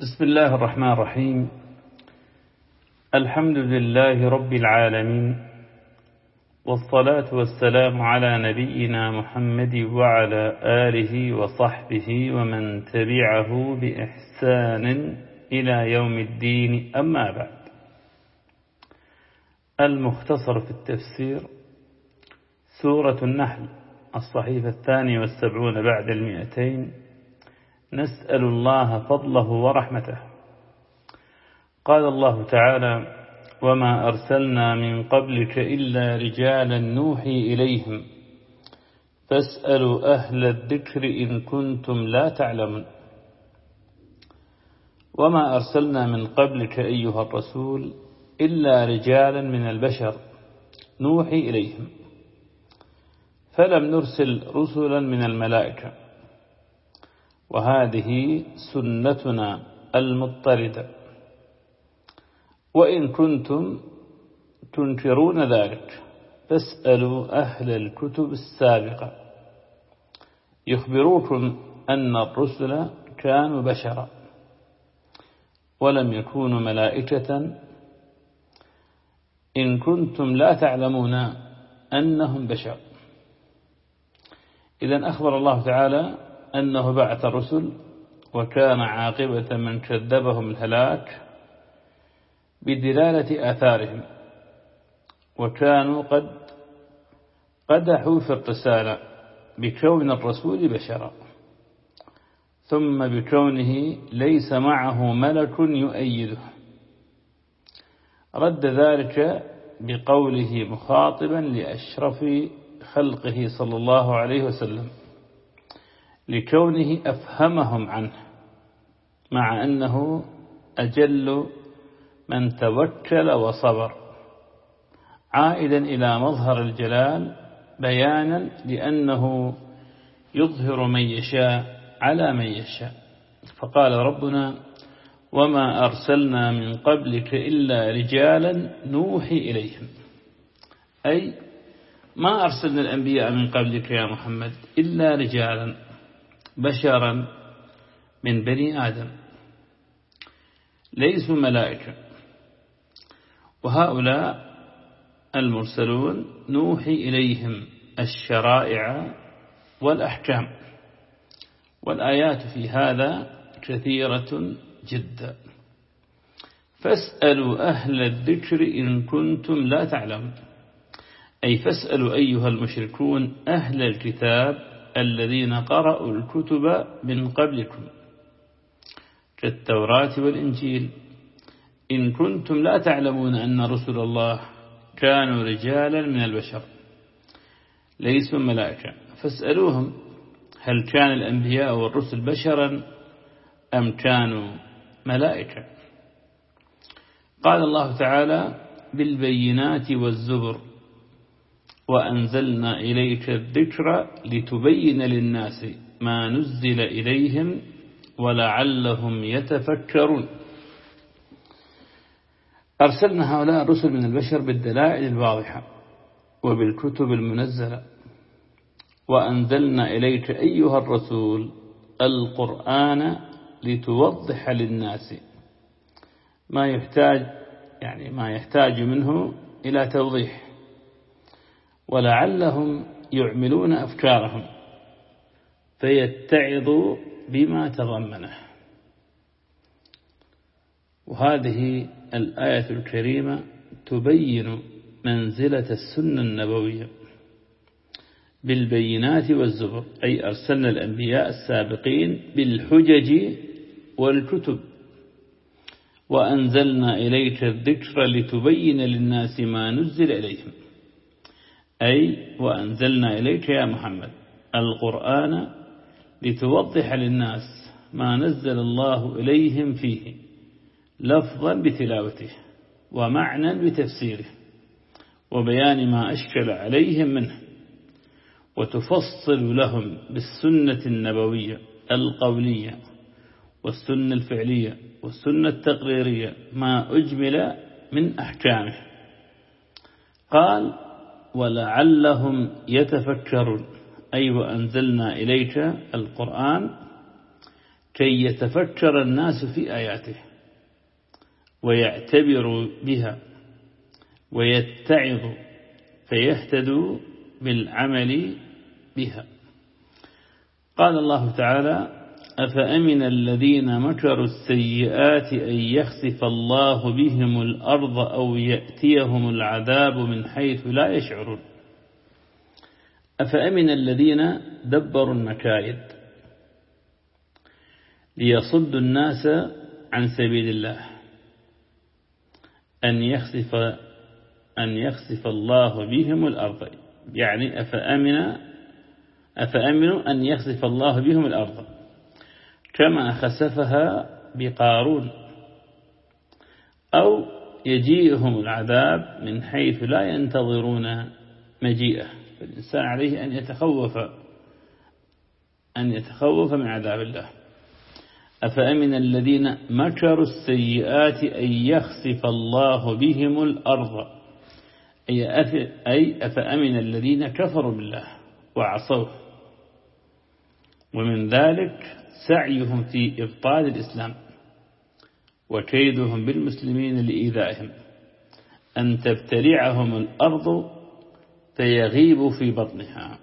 بسم الله الرحمن الرحيم. الحمد لله رب العالمين والصلاة والسلام على نبينا محمد وعلى آله وصحبه ومن تبعه بإحسان إلى يوم الدين. أما بعد المختصر في التفسير سورة النحل الصحيفة الثانية والسبعون بعد المئتين. نسأل الله فضله ورحمته. قال الله تعالى وما أرسلنا من قبلك إلا رجالا نوحي إليهم. فاسألوا أهل الذكر إن كنتم لا تعلمون. وما أرسلنا من قبلك أيها الرسول إلا رجالا من البشر نوحي إليهم. فلم نرسل رسلا من الملائكة. وهذه سنتنا المضطردة. وإن كنتم تنكرون ذلك فاسألوا أهل الكتب السابقة. يخبروكم أن الرسل كانوا بشرا ولم يكونوا ملائكة. إن كنتم لا تعلمون أنهم بشر. إذا أخبر الله تعالى أنه بعث الرسل وكان عاقبة من كذبهم الهلاك بدلالة آثارهم وكانوا قد قدحوا في الرسالة بكون الرسول بشرا ثم بكونه ليس معه ملك يؤيده. رد ذلك بقوله مخاطبا لأشرف خلقه صلى الله عليه وسلم. لكونه أفهمهم عنه مع أنه أجل من توكل وصبر. عائدا إلى مظهر الجلال بيانا لأنه يظهر من يشاء على من يشاء. فقال ربنا وما أرسلنا من قبلك إلا رجالا نوحي إليهم. أي ما أرسلنا الأنبياء من قبلك يا محمد إلا رجالا. بشرا من بني آدم. ليسوا ملائكة. وهؤلاء المرسلون نوحي إليهم الشرائع والأحكام. والآيات في هذا كثيرة جدا. فاسألوا أهل الذكر إن كنتم لا تعلمون أي فاسألوا أيها المشركون أهل الكتاب الذين قرأوا الكتب من قبلكم كالتوراة والإنجيل. إن كنتم لا تعلمون أن رسل الله كانوا رجالا من البشر ليسوا ملائكة. فاسألوهم هل كان الأنبياء والرسل بشرا أم كانوا ملائكة. قال الله تعالى بالبينات والزبر. وأنزلنا إليك الذكر لتبين للناس ما نزل إليهم ولعلهم يتفكرون. أرسلنا هؤلاء الرسل من البشر بالدلائل الواضحة وبالكتب المنزلة. وأنزلنا إليك أيها الرسول القرآن لتوضح للناس ما يحتاج يعني ما يحتاج منه إلى توضيح. ولعلهم يعملون أفكارهم فيتعظوا بما تضمنه. وهذه الآية الكريمة تبين منزلة السنة النبوية بالبينات والزبر أي أرسلنا الأنبياء السابقين بالحجج والكتب. وأنزلنا إليك الذكر لتبين للناس ما نزل إليهم. أي وأنزلنا إليك يا محمد. القرآن لتوضح للناس ما نزل الله إليهم فيه لفظا بتلاوته ومعنى بتفسيره وبيان ما أشكل عليهم منه وتفصل لهم بالسنة النبوية القولية والسنة الفعلية والسنة التقريرية ما أجمل من أحكامه. قال ولعلهم يتفكرون. أي وأنزلنا إليك القرآن كي يتفكر الناس في آياته ويعتبروا بها ويتعظوا فيهتدوا بالعمل بها. قال الله تعالى أفأمن الذين مكروا السيئات أن يخسف الله بهم الأرض أو يأتيهم العذاب من حيث لا يشعرون؟ أفأمن الذين دبروا المكايد ليصدوا الناس عن سبيل الله؟ أن يخسف أن يخسف الله بهم الأرض. يعني أفأمن أفأمنوا أن يخسف الله بهم الأرض. كما خسفها بقارون أو يجيئهم العذاب من حيث لا ينتظرون مجيئه. فالإنسان عليه أن يتخوف أن يتخوف من عذاب الله. أفأمن الذين مكروا السيئات أن يخسف الله بهم الأرض؟ أي أفأمن الذين كفروا بالله وعصوه؟ ومن ذلك سعيهم في إبطال الإسلام وكيدهم بالمسلمين لإيذائهم. أن تبتلعهم الأرض فيغيبوا في بطنها.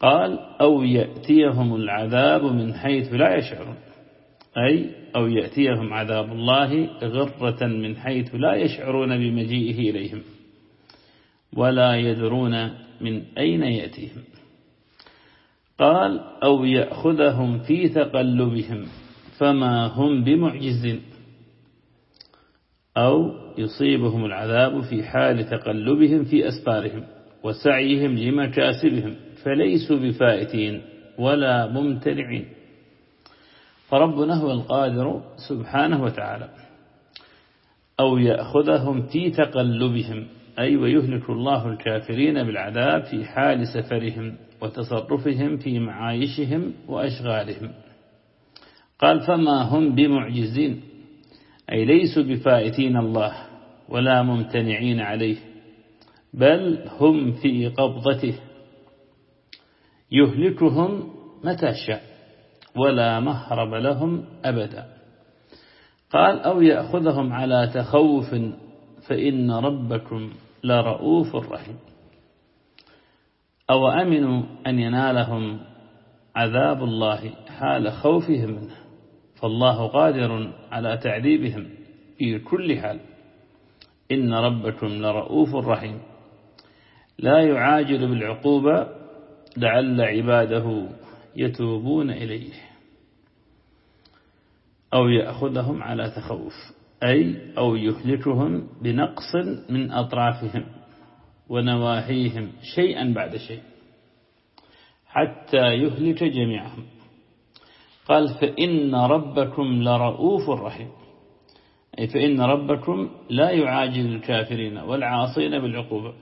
قال أو يأتيهم العذاب من حيث لا يشعرون. أي أو يأتيهم عذاب الله غرة من حيث لا يشعرون بمجيئه إليهم. ولا يدرون من أين يأتيهم. قال أو يأخذهم في تقلبهم فما هم بمعجزين. أو يصيبهم العذاب في حال تقلبهم في أسفارهم وسعيهم لمكاسبهم فليسوا بفائتين ولا ممتنعين. فربنا هو القادر سبحانه وتعالى. أو يأخذهم في تقلبهم أي ويهلك الله الكافرين بالعذاب في حال سفرهم. وتصرفهم في معايشهم وأشغالهم. قال فما هم بمعجزين أي ليسوا بفائتين الله ولا ممتنعين عليه بل هم في قبضته. يهلكهم متى شاء ولا مهرب لهم أبدا. قال أو يأخذهم على تخوف فإن ربكم لرؤوف رحيم. أو أمنوا أن ينالهم عذاب الله حال خوفهم منه؟ فالله قادر على تعذيبهم في كل حال. إن ربكم لرؤوف رحيم. لا يعاجل بالعقوبة لعل عباده يتوبون إليه. أو يأخذهم على تخوف أي أو يهلكهم بنقص من أطرافهم. ونواهيهم شيئا بعد شيء حتى يهلك جميعهم. قال فإن ربكم لرؤوف رحيم. أي فإن ربكم لا يعاجل الكافرين والعاصين بالعقوبة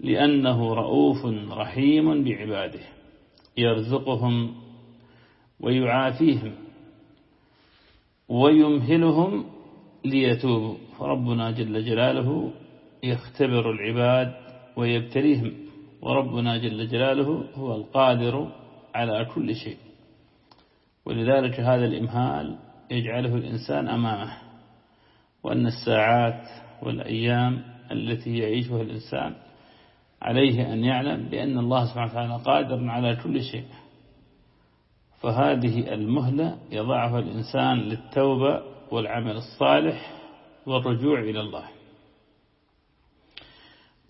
لأنه رؤوف رحيم بعباده. يرزقهم ويعافيهم ويمهلهم ليتوبوا. فربنا جل جلاله يختبر العباد ويبتليهم وربنا جل جلاله هو القادر على كل شيء. ولذلك هذا الإمهال يجعله الإنسان أمامه وأن الساعات والأيام التي يعيشها الإنسان عليه أن يعلم بأن الله سبحانه وتعالى قادر على كل شيء. فهذه المهلة يضعها الإنسان للتوبة والعمل الصالح والرجوع إلى الله.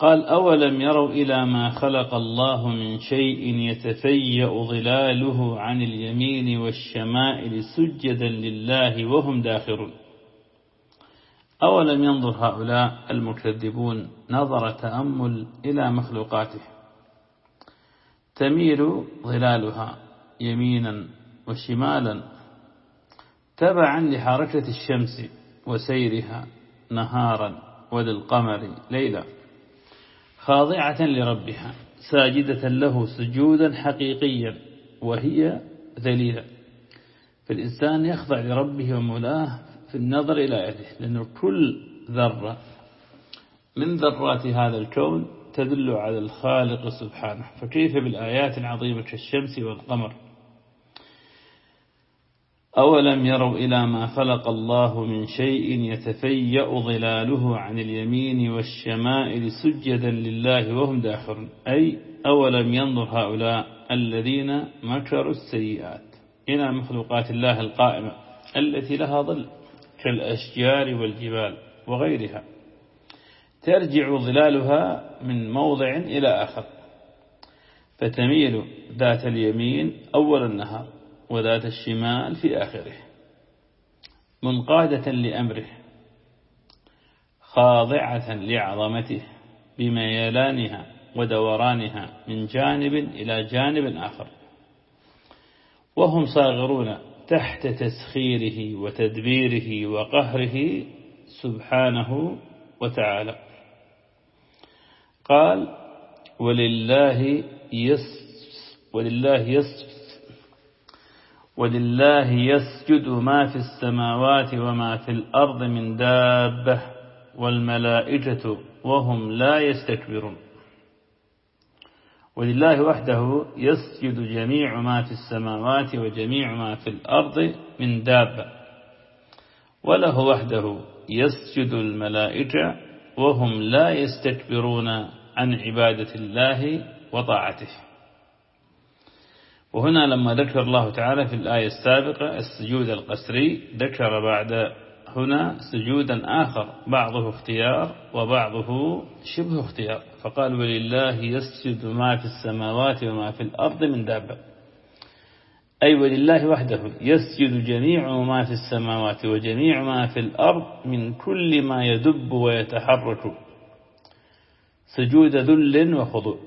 قال أولم يروا إلى ما خلق الله من شيء يتفيأ ظلاله عن اليمين والشمائل سجدا لله وهم داخرون. أولم ينظر هؤلاء المكذبون نظر تأمل إلى مخلوقاته. تميل ظلالها يمينا وشمالا تبعا لحركة الشمس وسيرها نهارا وللقمر ليلا. خاضعة لربها ساجدة له سجودا حقيقيا وهي ذليلة. فالإنسان يخضع لربه ومولاه في النظر إلى يده لأنه كل ذرة من ذرات هذا الكون تدل على الخالق سبحانه. فكيف بالآيات العظيمة كالشمس والقمر؟ أولم يروا إلى ما خلق الله من شيء يتفيأ ظلاله عن اليمين والشمائل سجدا لله وهم داخرون. أي أولم ينظر هؤلاء الذين مكروا السيئات؟ إلى مخلوقات الله القائمة التي لها ظل كالأشجار والجبال وغيرها. ترجع ظلالها من موضع إلى آخر. فتميل ذات اليمين أول النهار. وذات الشمال في آخره منقادة لأمره خاضعة لعظمته بميلانها ودورانها من جانب إلى جانب آخر. وهم صاغرون تحت تسخيره وتدبيره وقهره سبحانه وتعالى. قال ولله يس ولله يس ولله يسجد ما في السماوات وما في الأرض من دابة والملائكة وهم لا يستكبرون. ولله وحده يسجد جميع ما في السماوات وجميع ما في الأرض من دابة. وله وحده يسجد الملائكة وهم لا يستكبرون عن عبادة الله وطاعته. وهنا لما ذكر الله تعالى في الآية السابقة السجود القسري ذكر بعد هنا سجودا آخر بعضه اختيار وبعضه شبه اختيار. فقال ولله يسجد ما في السماوات وما في الأرض من دابة. أي ولله وحده يسجد جميع ما في السماوات وجميع ما في الأرض من كل ما يدب ويتحرك. سجود ذل وخضوع.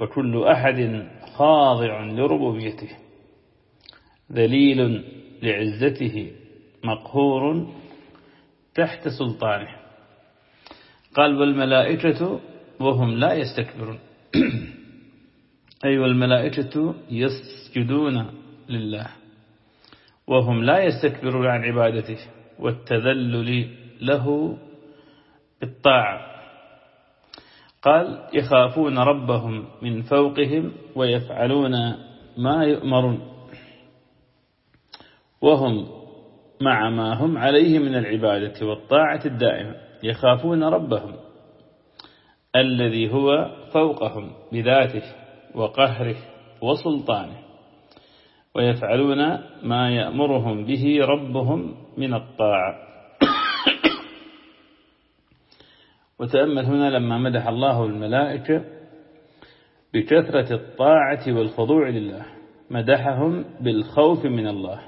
وكل أحد خاضع لربوبيته ذليل لعزته مقهور تحت سلطانه. قال والملائكة وهم لا يستكبرون. أي والملائكة يسجدون لله وهم لا يستكبرون عن عبادته والتذلل له بالطاعة. قال يخافون ربهم من فوقهم ويفعلون ما يؤمرون. وهم مع ما هم عليه من العبادة والطاعة الدائمة. يخافون ربهم الذي هو فوقهم بذاته وقهره وسلطانه. ويفعلون ما يأمرهم به ربهم من الطاعة. وتأمل هنا لما مدح الله الملائكة بكثرة الطاعة والخضوع لله مدحهم بالخوف من الله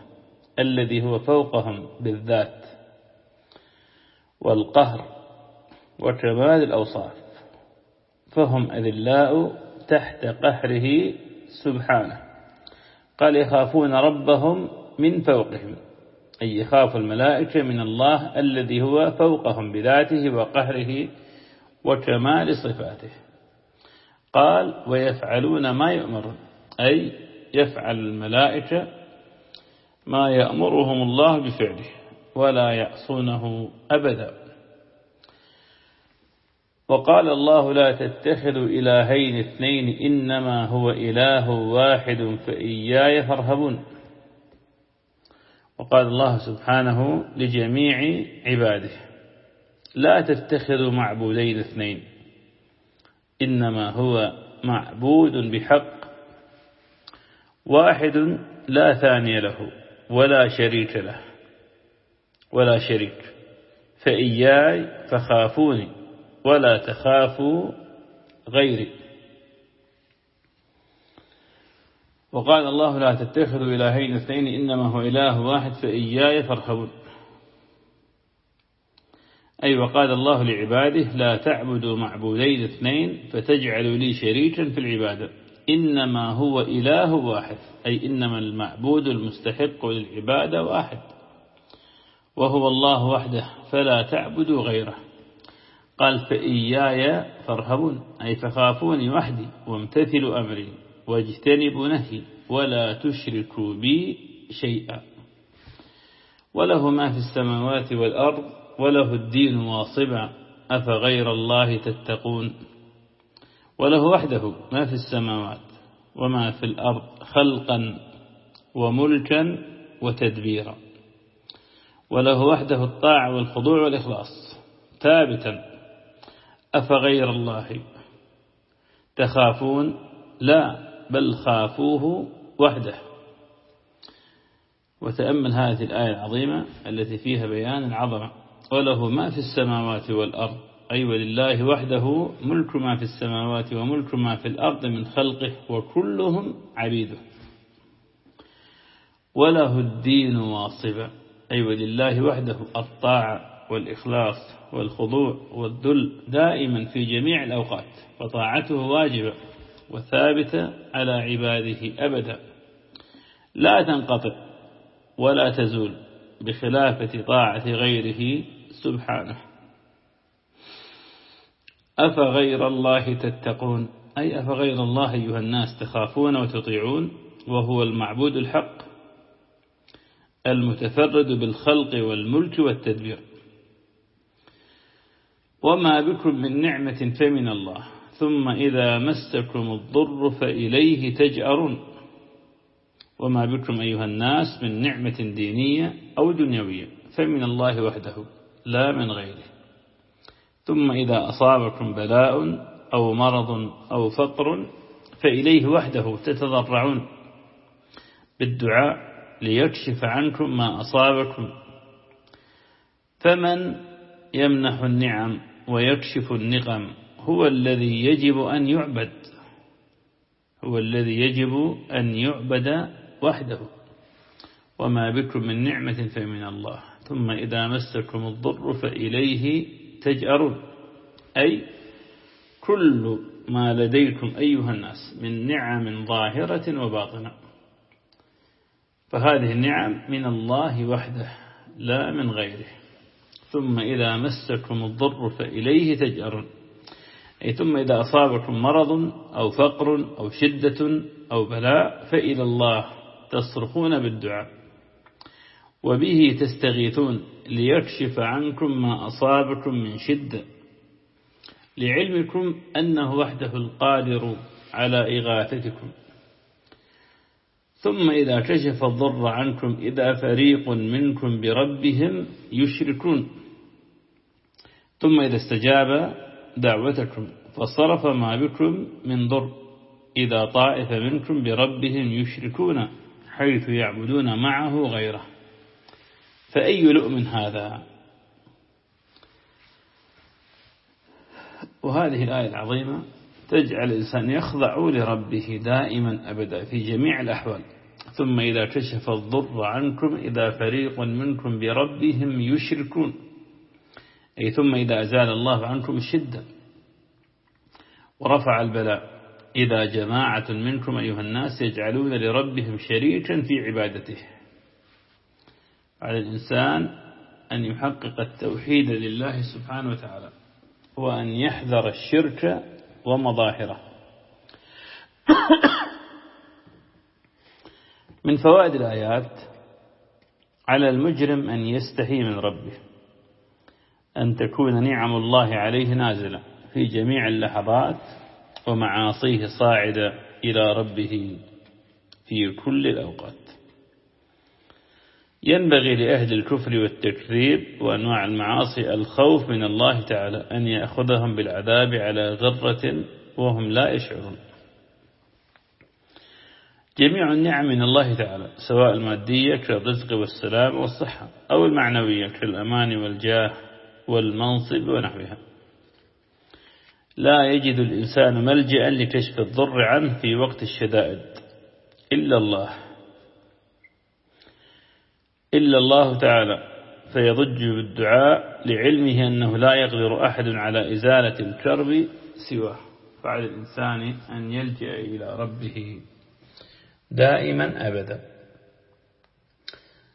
الذي هو فوقهم بالذات والقهر وكمال الأوصاف فهم أذلاء تحت قهره سبحانه قال يخافون ربهم من فوقهم. أي يخاف الملائكة من الله الذي هو فوقهم بذاته وقهره وكمال صفاته. قال ويفعلون ما يؤمرون أي يفعل الملائكة ما يأمرهم الله بفعله ولا يعصونه أبدا. وقال الله لا تتخذوا إلهين اثنين إنما هو إله واحد فإياي فارهبون. وقال الله سبحانه لجميع عباده لا تتخذوا معبودين اثنين إنما هو معبود بحق واحد لا ثاني له ولا شريك له ولا شريك فإياي فخافوني ولا تخافوا غيري. وقال الله لا تتخذوا إلهين اثنين إنما هو إله واحد فإياي فارهبون. أي وقال الله لعباده لا تعبدوا معبودين اثنين فتجعلوا لي شريكا في العبادة. إنما هو إله واحد أي إنما المعبود المستحق للعبادة واحد. وهو الله وحده فلا تعبدوا غيره. قال فإياي فارهبون أي فخافوني وحدي وامتثلوا أمري. واجتنبوا نهي ولا تشركوا بي شيئا وله ما في السماوات والأرض وله الدين واصبا أفغير الله تتقون وله وحده ما في السماوات وما في الأرض خلقا وملكا وتدبيرا وله وحده الطاعة والخضوع والإخلاص ثابتا أفغير الله تخافون لا بل خافوه وحده. وتأمل هذه الآية العظيمة التي فيها بيان العظمة وله ما في السماوات والأرض. أي ولله وحده ملك ما في السماوات وملك ما في الأرض من خلقه وكلهم عبيده. وله الدين واصبا. أي ولله وحده الطاعة والإخلاص والخضوع والذل دائما في جميع الأوقات. فطاعته واجبة. وثابتة على عباده أبدا. لا تنقطع ولا تزول بخلافة طاعة غيره سبحانه. أفغير الله تتقون؟ أي أفغير الله أيها الناس تخافون وتطيعون وهو المعبود الحق المتفرد بالخلق والملك والتدبير. وما بكم من نعمة فمن الله. ثم إذا مسكم الضر فإليه تجأرون. وما بكم أيها الناس من نعمة دينية أو دنيوية فمن الله وحده لا من غيره. ثم إذا أصابكم بلاء أو مرض أو فقر فإليه وحده تتضرعون. بالدعاء ليكشف عنكم ما أصابكم. فمن يمنح النعم ويكشف النقم هو الذي يجب أن يعبد هو الذي يجب أن يعبد وحده. وما بكم من نعمة فمن الله ثم إذا مسكم الضر فإليه تجأرون. أي كل ما لديكم أيها الناس من نعم ظاهرة وباطنة فهذه النعم من الله وحده لا من غيره. ثم إذا مسكم الضر فإليه تجأرون. ثم إذا أصابكم مرض أو فقر أو شدة أو بلاء فإلى الله تصرخون بالدعاء. وبه تستغيثون ليكشف عنكم ما أصابكم من شدة. لعلمكم أنه وحده القادر على إغاثتكم. ثم إذا كشف الضر عنكم إذا فريق منكم بربهم يشركون. ثم إذا استجاب دعوتكم. فصرف ما بكم من ضر إذا طائف منكم بربهم يشركون حيث يعبدون معه غيره. فأي لؤم هذا؟ وهذه الآية العظيمة تجعل الإنسان يخضع لربه دائما أبدا في جميع الأحوال. ثم إذا كشف الضر عنكم إذا فريق منكم بربهم يشركون. أي ثم إذا أزال الله عنكم الشدة ورفع البلاء. إذا جماعة منكم أيها الناس يجعلون لربهم شريكا في عبادته. على الإنسان أن يحقق التوحيد لله سبحانه وتعالى وأن يحذر الشرك ومظاهره. من فوائد الآيات على المجرم أن يستحي من ربه. أن تكون نعم الله عليه نازلة في جميع اللحظات ومعاصيه صاعدة إلى ربه في كل الأوقات. ينبغي لأهل الكفر والتكذيب وأنواع المعاصي الخوف من الله تعالى أن يأخذهم بالعذاب على غرة وهم لا يشعرون. جميع النعم من الله تعالى سواء المادية كالرزق والسلام والصحة أو المعنوية كالأمان والجاه والمنصب ونحوها. لا يجد الإنسان ملجأ لكشف الضر عنه في وقت الشدائد. إلا الله. إلا الله تعالى. فيضج بالدعاء لعلمه أنه لا يقدر أحد على إزالة الكرب سواه. فعلى الإنسان أن يلجأ إلى ربه. دائما أبدا.